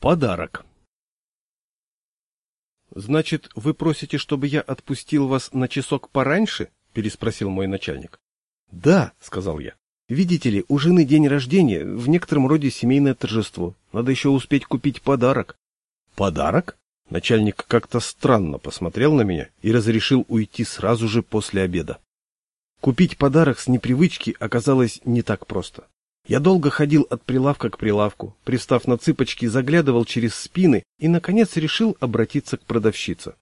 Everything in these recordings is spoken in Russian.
Подарок. Значит, вы просите, чтобы я отпустил вас на часок пораньше? переспросил мой начальник. Да, сказал я. Видите ли, у жены день рождения, в некотором роде семейное торжество. Надо еще успеть купить подарок. Подарок? Начальник как-то странно посмотрел на меня и разрешил уйти сразу же после обеда. Купить подарок с непривычки оказалось не так просто. Я долго ходил от прилавка к прилавку, пристав на цыпочки, заглядывал через спины и, наконец, решил обратиться к продавщице.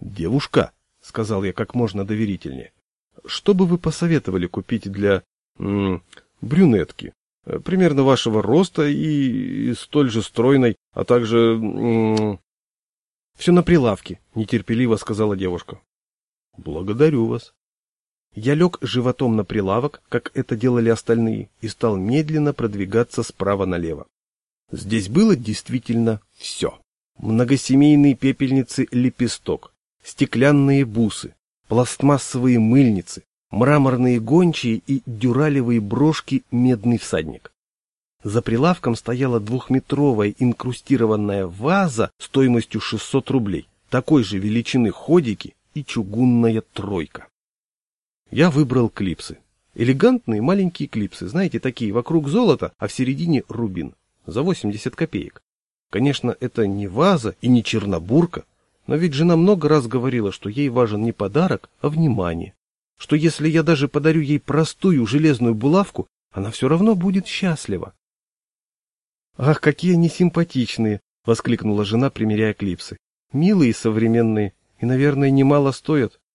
«Девушка», — сказал я как можно доверительнее, — «что бы вы посоветовали купить для... М брюнетки, примерно вашего роста и, и столь же стройной, а также... М «Все на прилавке», — нетерпеливо сказала девушка. «Благодарю вас», я лег животом на прилавок, как это делали остальные, и стал медленно продвигаться справа налево. Здесь было действительно все. Многосемейные пепельницы «Лепесток», стеклянные бусы, пластмассовые мыльницы, мраморные гончие и дюралевые брошки «Медный всадник». За прилавком стояла двухметровая инкрустированная ваза стоимостью 600 рублей, такой же величины ходики и чугунная тройка. Я выбрал клипсы. Элегантные маленькие клипсы, знаете, такие, вокруг золота, а в середине рубин. За 80 копеек. Конечно, это не ваза и не чернобурка, но ведь жена много раз говорила, что ей важен не подарок, а внимание. Что если я даже подарю ей простую железную булавку, она все равно будет счастлива. «Ах, какие они симпатичные!» — воскликнула жена, примеряя клипсы. «Милые современные и, наверное, немало стоят».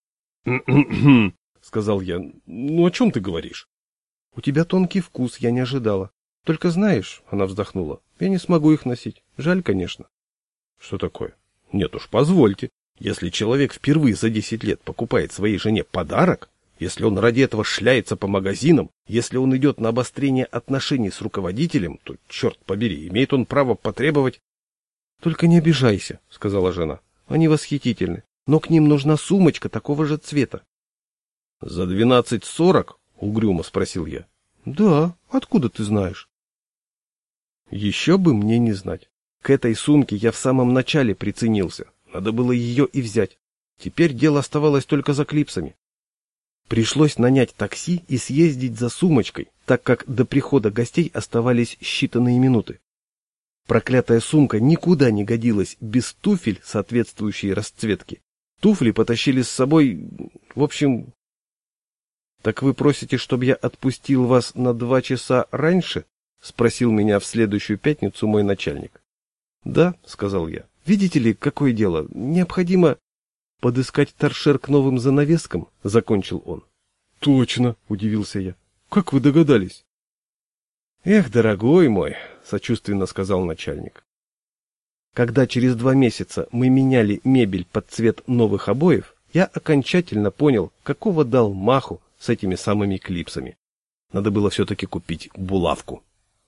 — сказал я. — Ну, о чем ты говоришь? — У тебя тонкий вкус, я не ожидала. Только знаешь, — она вздохнула, — я не смогу их носить. Жаль, конечно. — Что такое? — Нет уж, позвольте. Если человек впервые за десять лет покупает своей жене подарок, если он ради этого шляется по магазинам, если он идет на обострение отношений с руководителем, то, черт побери, имеет он право потребовать... — Только не обижайся, — сказала жена. — Они восхитительны, но к ним нужна сумочка такого же цвета. — За двенадцать сорок? — угрюмо спросил я. — Да, откуда ты знаешь? — Еще бы мне не знать. К этой сумке я в самом начале приценился. Надо было ее и взять. Теперь дело оставалось только за клипсами. Пришлось нанять такси и съездить за сумочкой, так как до прихода гостей оставались считанные минуты. Проклятая сумка никуда не годилась без туфель соответствующей расцветки. Туфли потащили с собой... В общем, «Так вы просите, чтобы я отпустил вас на два часа раньше?» — спросил меня в следующую пятницу мой начальник. «Да», — сказал я. «Видите ли, какое дело? Необходимо подыскать торшер к новым занавескам», — закончил он. «Точно», — удивился я. «Как вы догадались?» «Эх, дорогой мой», — сочувственно сказал начальник. Когда через два месяца мы меняли мебель под цвет новых обоев, я окончательно понял, какого дал маху с этими самыми клипсами. Надо было все-таки купить булавку.